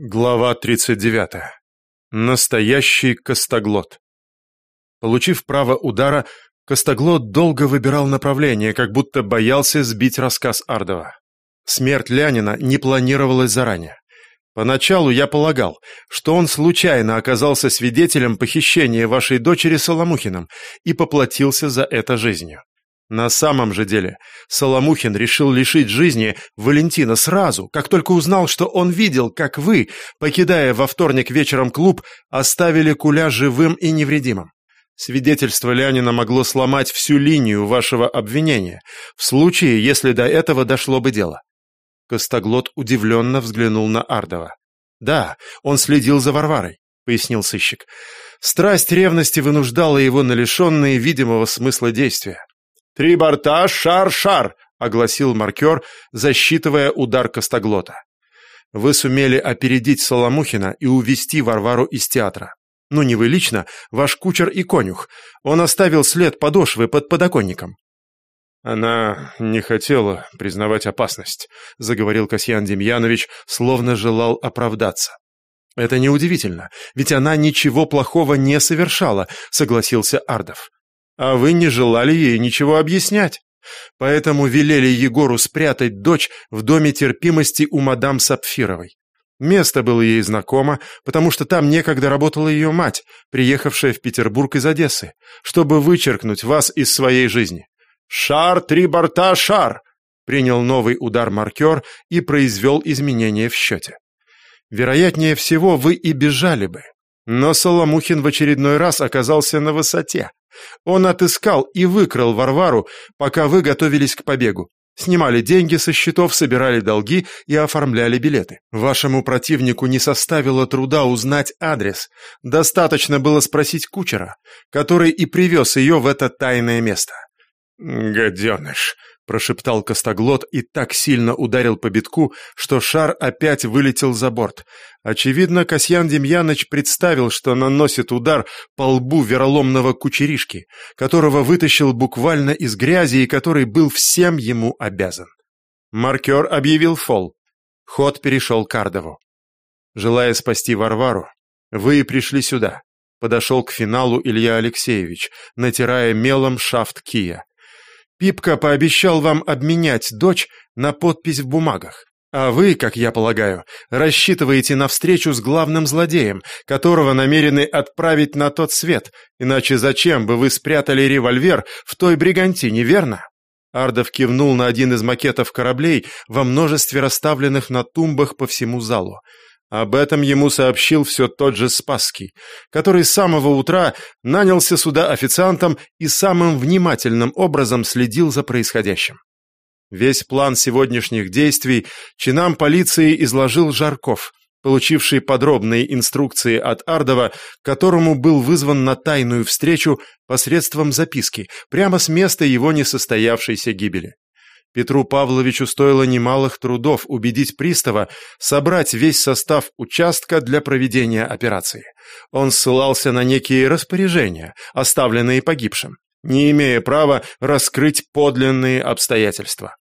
Глава 39. Настоящий Костоглот. Получив право удара, Костоглот долго выбирал направление, как будто боялся сбить рассказ Ардова. Смерть Лянина не планировалась заранее. Поначалу я полагал, что он случайно оказался свидетелем похищения вашей дочери Соломухиным и поплатился за это жизнью. На самом же деле, Соломухин решил лишить жизни Валентина сразу, как только узнал, что он видел, как вы, покидая во вторник вечером клуб, оставили Куля живым и невредимым. Свидетельство Лянина могло сломать всю линию вашего обвинения, в случае, если до этого дошло бы дело. Костоглот удивленно взглянул на Ардова. «Да, он следил за Варварой», — пояснил сыщик. «Страсть ревности вынуждала его на лишенные видимого смысла действия. «Три борта, шар-шар!» — огласил маркер, засчитывая удар Костоглота. «Вы сумели опередить Соломухина и увести Варвару из театра. Ну, не вы лично, ваш кучер и конюх. Он оставил след подошвы под подоконником». «Она не хотела признавать опасность», — заговорил Касьян Демьянович, словно желал оправдаться. «Это неудивительно, ведь она ничего плохого не совершала», — согласился Ардов а вы не желали ей ничего объяснять. Поэтому велели Егору спрятать дочь в доме терпимости у мадам Сапфировой. Место было ей знакомо, потому что там некогда работала ее мать, приехавшая в Петербург из Одессы, чтобы вычеркнуть вас из своей жизни. «Шар, три борта, шар!» Принял новый удар маркер и произвел изменения в счете. Вероятнее всего, вы и бежали бы. Но Соломухин в очередной раз оказался на высоте. Он отыскал и выкрал Варвару, пока вы готовились к побегу. Снимали деньги со счетов, собирали долги и оформляли билеты. Вашему противнику не составило труда узнать адрес. Достаточно было спросить кучера, который и привез ее в это тайное место. «Гаденыш!» Прошептал Костоглот и так сильно ударил по битку, что шар опять вылетел за борт. Очевидно, Касьян Демьяныч представил, что наносит удар по лбу вероломного кучеришки, которого вытащил буквально из грязи и который был всем ему обязан. Маркер объявил фол. Ход перешел к Ардову. Желая спасти Варвару, вы пришли сюда. Подошел к финалу Илья Алексеевич, натирая мелом шафт кия. Пипка пообещал вам обменять дочь на подпись в бумагах. А вы, как я полагаю, рассчитываете на встречу с главным злодеем, которого намерены отправить на тот свет, иначе зачем бы вы спрятали револьвер в той бригантине, верно?» Ардов кивнул на один из макетов кораблей во множестве расставленных на тумбах по всему залу. Об этом ему сообщил все тот же Спасский, который с самого утра нанялся сюда официантом и самым внимательным образом следил за происходящим. Весь план сегодняшних действий чинам полиции изложил Жарков, получивший подробные инструкции от Ардова, которому был вызван на тайную встречу посредством записки, прямо с места его несостоявшейся гибели. Петру Павловичу стоило немалых трудов убедить пристава собрать весь состав участка для проведения операции. Он ссылался на некие распоряжения, оставленные погибшим, не имея права раскрыть подлинные обстоятельства.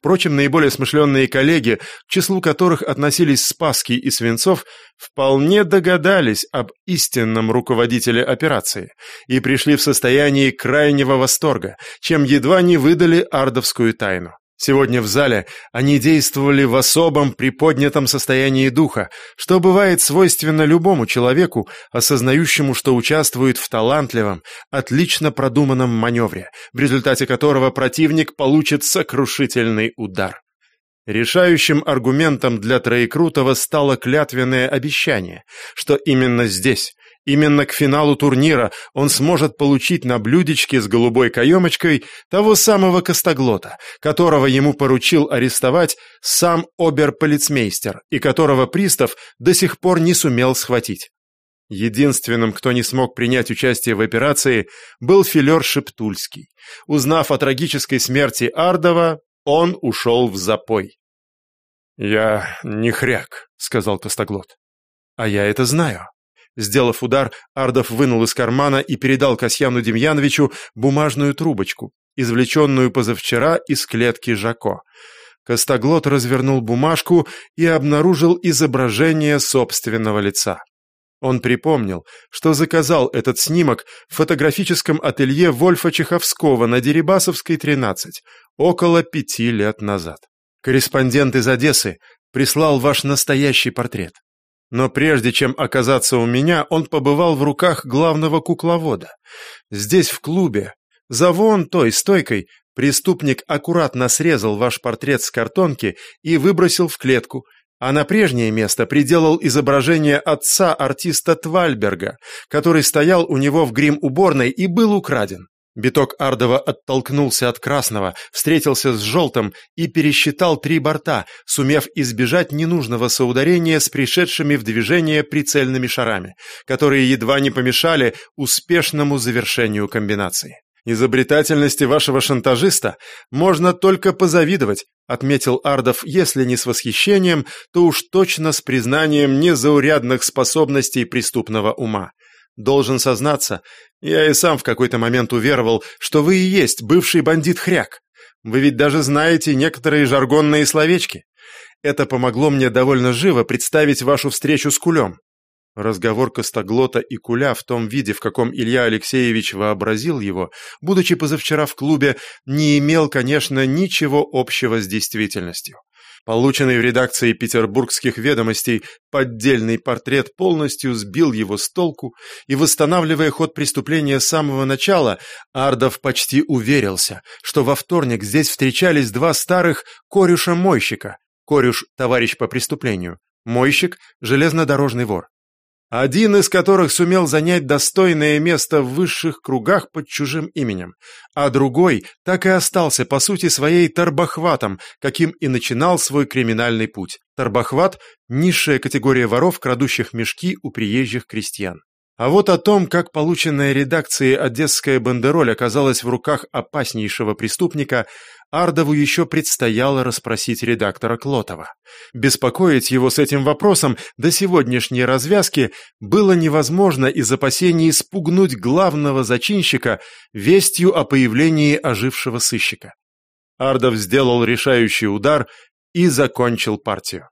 Впрочем, наиболее смышленные коллеги, к числу которых относились Спасский и Свинцов, вполне догадались об истинном руководителе операции и пришли в состоянии крайнего восторга, чем едва не выдали ардовскую тайну. Сегодня в зале они действовали в особом приподнятом состоянии духа, что бывает свойственно любому человеку, осознающему, что участвует в талантливом, отлично продуманном маневре, в результате которого противник получит сокрушительный удар. Решающим аргументом для Троекрутова стало клятвенное обещание, что именно здесь, Именно к финалу турнира он сможет получить на блюдечке с голубой каемочкой того самого Костоглота, которого ему поручил арестовать сам оберполицмейстер и которого пристав до сих пор не сумел схватить. Единственным, кто не смог принять участие в операции, был филер Шептульский. Узнав о трагической смерти Ардова, он ушел в запой. «Я не хряк», — сказал Костоглот. «А я это знаю», Сделав удар, Ардов вынул из кармана и передал Касьяну Демьяновичу бумажную трубочку, извлеченную позавчера из клетки Жако. Костоглот развернул бумажку и обнаружил изображение собственного лица. Он припомнил, что заказал этот снимок в фотографическом ателье Вольфа Чеховского на Дерибасовской, 13, около пяти лет назад. Корреспондент из Одессы прислал ваш настоящий портрет. Но прежде чем оказаться у меня, он побывал в руках главного кукловода. Здесь, в клубе, за вон той стойкой, преступник аккуратно срезал ваш портрет с картонки и выбросил в клетку, а на прежнее место приделал изображение отца артиста Твальберга, который стоял у него в грим-уборной и был украден. Биток Ардова оттолкнулся от красного, встретился с желтым и пересчитал три борта, сумев избежать ненужного соударения с пришедшими в движение прицельными шарами, которые едва не помешали успешному завершению комбинации. «Изобретательности вашего шантажиста можно только позавидовать», отметил Ардов, если не с восхищением, то уж точно с признанием незаурядных способностей преступного ума. Должен сознаться, я и сам в какой-то момент уверовал, что вы и есть бывший бандит-хряк. Вы ведь даже знаете некоторые жаргонные словечки. Это помогло мне довольно живо представить вашу встречу с Кулем. Разговор Костоглота и Куля в том виде, в каком Илья Алексеевич вообразил его, будучи позавчера в клубе, не имел, конечно, ничего общего с действительностью. Полученный в редакции петербургских ведомостей поддельный портрет полностью сбил его с толку, и, восстанавливая ход преступления с самого начала, Ардов почти уверился, что во вторник здесь встречались два старых корюша-мойщика, корюш – товарищ по преступлению, мойщик – железнодорожный вор один из которых сумел занять достойное место в высших кругах под чужим именем, а другой так и остался по сути своей торбохватом, каким и начинал свой криминальный путь. Торбохват – низшая категория воров, крадущих мешки у приезжих крестьян. А вот о том, как полученная редакцией «Одесская бандероль» оказалась в руках опаснейшего преступника, Ардову еще предстояло расспросить редактора Клотова. Беспокоить его с этим вопросом до сегодняшней развязки было невозможно из опасений спугнуть главного зачинщика вестью о появлении ожившего сыщика. Ардов сделал решающий удар и закончил партию.